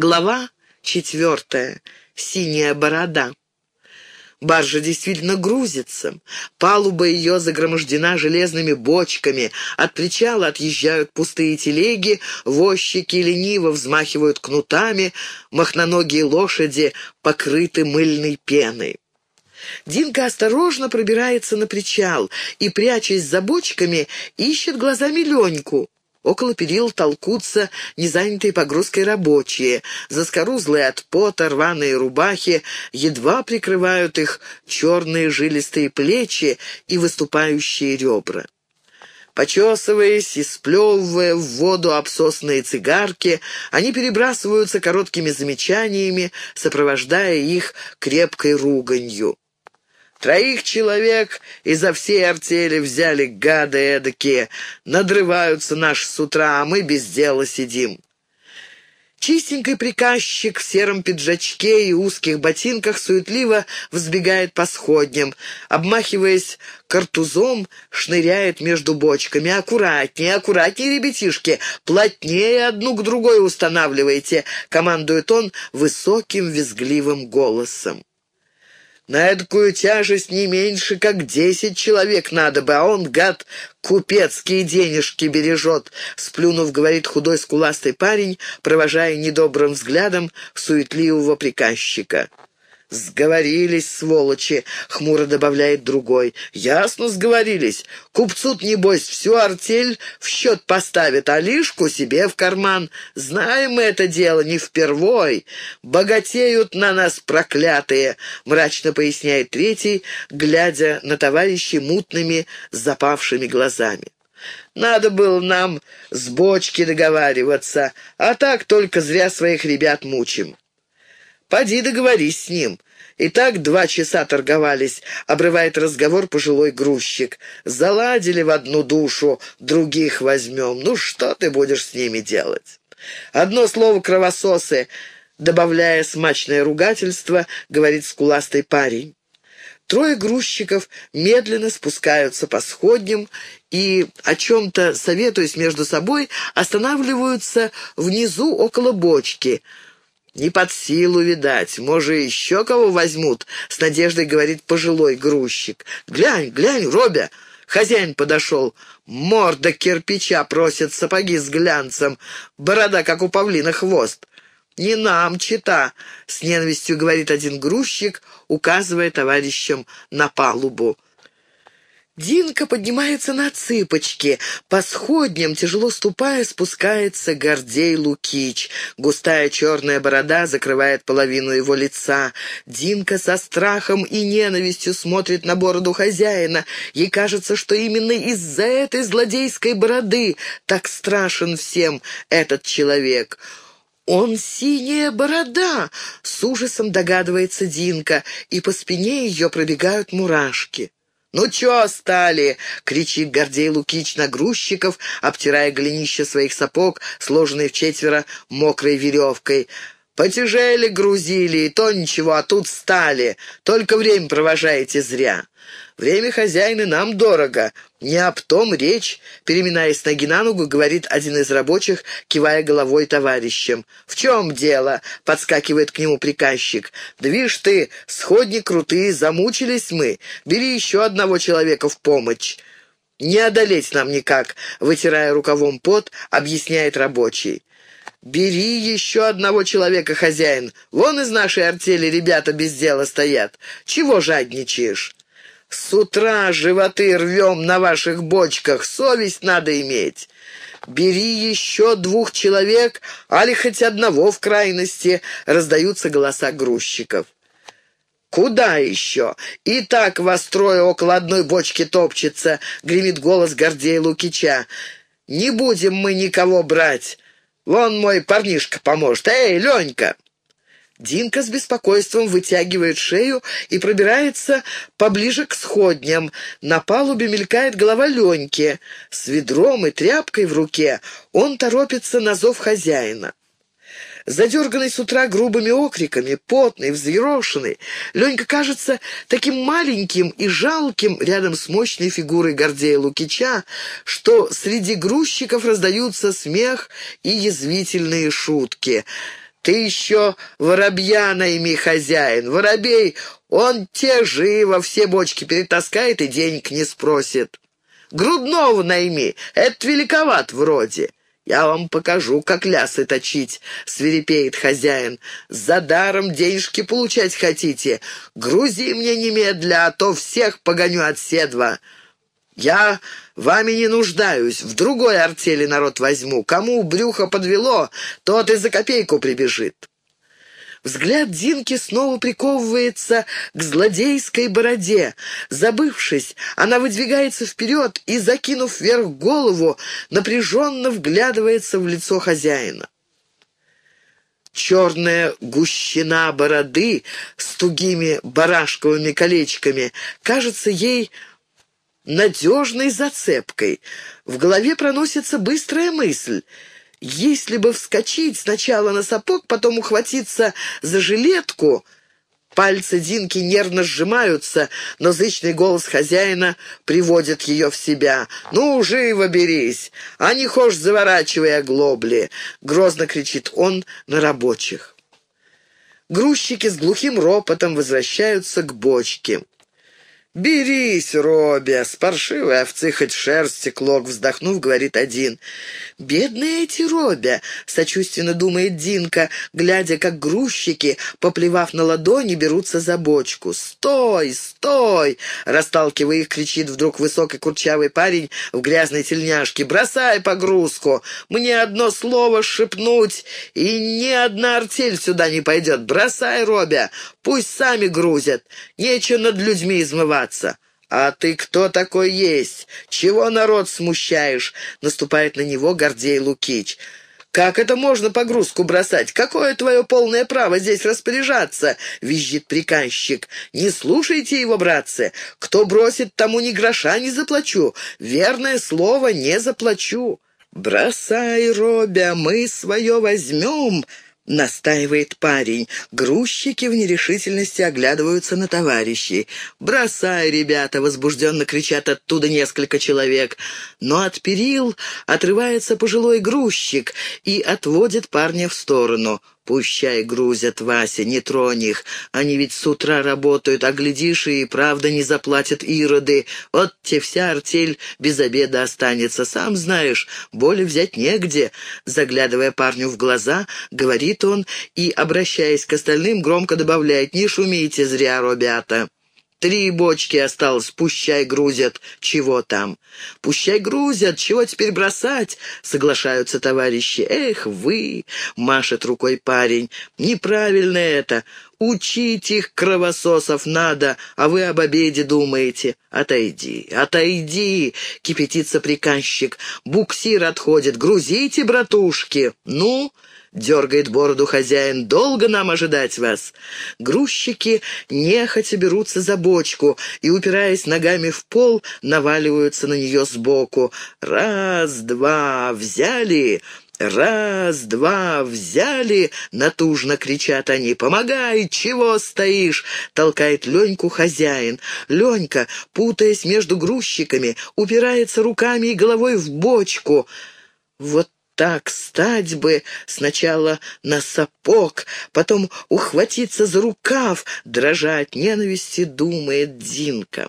Глава четвертая. Синяя борода. Баржа действительно грузится. Палуба ее загромождена железными бочками. От причала отъезжают пустые телеги, возчики лениво взмахивают кнутами, махноногие лошади покрыты мыльной пеной. Динка осторожно пробирается на причал и, прячась за бочками, ищет глазами Леньку. Около перил толкутся незанятые погрузкой рабочие. Заскорузлые от пота рваные рубахи едва прикрывают их черные жилистые плечи и выступающие ребра. Почесываясь и сплевывая в воду обсосные цигарки, они перебрасываются короткими замечаниями, сопровождая их крепкой руганью. Троих человек изо всей артели взяли гады эдакие. Надрываются наши с утра, а мы без дела сидим. Чистенький приказчик в сером пиджачке и узких ботинках суетливо взбегает по сходням, обмахиваясь картузом, шныряет между бочками. «Аккуратнее, аккуратнее, ребятишки! Плотнее одну к другой устанавливайте!» — командует он высоким визгливым голосом. На эдакую тяжесть не меньше, как десять человек надо бы, а он, гад, купецкие денежки бережет», — сплюнув, говорит худой скуластый парень, провожая недобрым взглядом суетливого приказчика. «Сговорились, сволочи!» — хмуро добавляет другой. «Ясно, сговорились. Купцу небось, всю артель в счет поставит, а лишку себе в карман. Знаем мы это дело не впервой. Богатеют на нас проклятые!» — мрачно поясняет третий, глядя на товарищей мутными, запавшими глазами. Надо было нам с бочки договариваться, а так только зря своих ребят мучим. «Поди договорись с ним». И так два часа торговались, обрывает разговор пожилой грузчик. Заладили в одну душу, других возьмем. Ну что ты будешь с ними делать? Одно слово «кровососы», добавляя смачное ругательство, говорит скуластый парень. Трое грузчиков медленно спускаются по сходням и, о чем-то советуясь между собой, останавливаются внизу около бочки — «Не под силу, видать. Может, еще кого возьмут?» — с надеждой говорит пожилой грузчик. «Глянь, глянь, Робя!» Хозяин подошел. Морда кирпича просит, сапоги с глянцем, борода, как у павлина, хвост. «Не нам, чита!» — с ненавистью говорит один грузчик, указывая товарищам на палубу. Динка поднимается на цыпочки. По сходням, тяжело ступая, спускается Гордей Лукич. Густая черная борода закрывает половину его лица. Динка со страхом и ненавистью смотрит на бороду хозяина. Ей кажется, что именно из-за этой злодейской бороды так страшен всем этот человек. «Он синяя борода!» — с ужасом догадывается Динка, и по спине ее пробегают мурашки. «Ну чё стали?» — кричит Гордей Лукич на грузчиков, обтирая голенище своих сапог, сложенные в четверо мокрой веревкой. «Потяжели грузили, и то ничего, а тут стали. Только время провожаете зря». «Время хозяина нам дорого. Не об том речь», — переминаясь ноги на ногу, говорит один из рабочих, кивая головой товарищем. «В чем дело?» — подскакивает к нему приказчик. «Да ты, сходни крутые, замучились мы. Бери еще одного человека в помощь». «Не одолеть нам никак», — вытирая рукавом пот, объясняет рабочий. «Бери еще одного человека, хозяин. Вон из нашей артели ребята без дела стоят. Чего жадничаешь?» С утра животы рвем на ваших бочках, совесть надо иметь. Бери еще двух человек, али хоть одного в крайности, раздаются голоса грузчиков. «Куда еще? И так вас трое около одной бочки топчется», — гремит голос Гордея Лукича. «Не будем мы никого брать. Вон мой парнишка поможет. Эй, Ленька!» Динка с беспокойством вытягивает шею и пробирается поближе к сходням. На палубе мелькает голова Леньки. С ведром и тряпкой в руке он торопится на зов хозяина. Задерганный с утра грубыми окриками, потный, взъерошенный, Ленька кажется таким маленьким и жалким рядом с мощной фигурой Гордея Лукича, что среди грузчиков раздаются смех и язвительные шутки — Ты еще воробья найми, хозяин. Воробей, он те живо все бочки перетаскает и денег не спросит. Грудного найми, это великоват вроде. «Я вам покажу, как лясы точить», — свирепеет хозяин. «За даром денежки получать хотите? Грузи мне немедля, а то всех погоню от седва. Я вами не нуждаюсь, в другой артели народ возьму. Кому брюхо подвело, тот и за копейку прибежит». Взгляд Динки снова приковывается к злодейской бороде. Забывшись, она выдвигается вперед и, закинув вверх голову, напряженно вглядывается в лицо хозяина. Черная гущина бороды с тугими барашковыми колечками кажется ей надежной зацепкой. В голове проносится быстрая мысль — если бы вскочить сначала на сапог, потом ухватиться за жилетку... Пальцы Динки нервно сжимаются, но зычный голос хозяина приводит ее в себя. «Ну, живо берись! А не хошь заворачивай оглобли!» — грозно кричит он на рабочих. Грузчики с глухим ропотом возвращаются к бочке. «Берись, Робби, паршивой овцы хоть шерсти клок», — вздохнув, говорит один. «Бедные эти Робби», — сочувственно думает Динка, глядя, как грузчики, поплевав на ладони, берутся за бочку. «Стой, стой!» — расталкивая их, кричит вдруг высокий курчавый парень в грязной тельняшке. «Бросай погрузку! Мне одно слово шепнуть, и ни одна артель сюда не пойдет. Бросай, Робби, пусть сами грузят. Нечего над людьми измываться драться. «А ты кто такой есть? Чего народ смущаешь?» — наступает на него Гордей Лукич. «Как это можно погрузку бросать? Какое твое полное право здесь распоряжаться?» — визжит приказчик. «Не слушайте его, братцы. Кто бросит, тому ни гроша не заплачу. Верное слово, не заплачу». «Бросай, Робя, мы свое возьмем!» Настаивает парень. Грузчики в нерешительности оглядываются на товарищей. «Бросай, ребята!» — возбужденно кричат оттуда несколько человек. Но от перил отрывается пожилой грузчик и отводит парня в сторону. Пущай грузят, Вася, не тронь их. Они ведь с утра работают, а глядишь, и правда не заплатят ироды. Вот те вся артель без обеда останется. Сам знаешь, боли взять негде. Заглядывая парню в глаза, говорит он и, обращаясь к остальным, громко добавляет «Не шумите зря, ребята». Три бочки осталось, пущай грузят. Чего там? Пущай грузят, чего теперь бросать? Соглашаются товарищи. Эх, вы, машет рукой парень, неправильно это. Учить их кровососов надо, а вы об обеде думаете. Отойди, отойди, кипятится приказчик. Буксир отходит, грузите, братушки. Ну... — дергает бороду хозяин. «Долго нам ожидать вас?» Грузчики нехотя берутся за бочку и, упираясь ногами в пол, наваливаются на нее сбоку. «Раз, два, взяли!» «Раз, два, взяли!» — натужно кричат они. «Помогай! Чего стоишь?» — толкает Леньку хозяин. Ленька, путаясь между грузчиками, упирается руками и головой в бочку. Вот так стать бы сначала на сапог, потом ухватиться за рукав, дрожать ненависти, думает Динка.